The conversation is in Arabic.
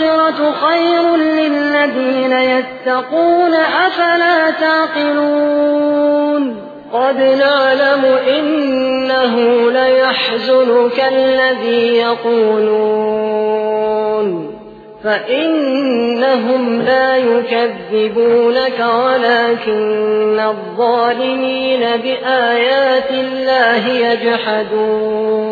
الآخرة خير للذين يتقون أفلا تعقلون؟ قد نعلم إنه ليحزنك الذي يقولون. فإنهم لا يكذبونك ولكن الظالمين بآيات الله يجحدون.